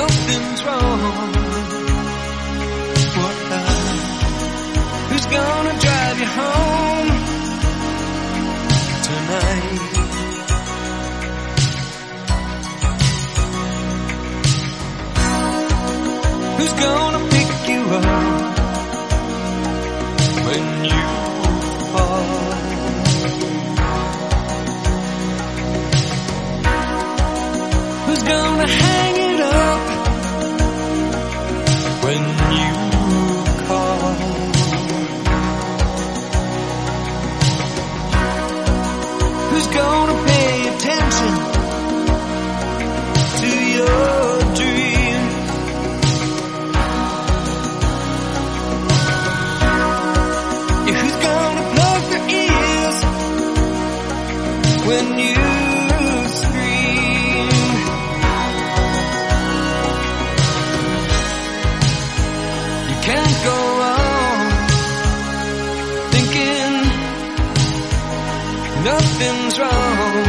nothing's wrong. What who's gonna nothing's wrong.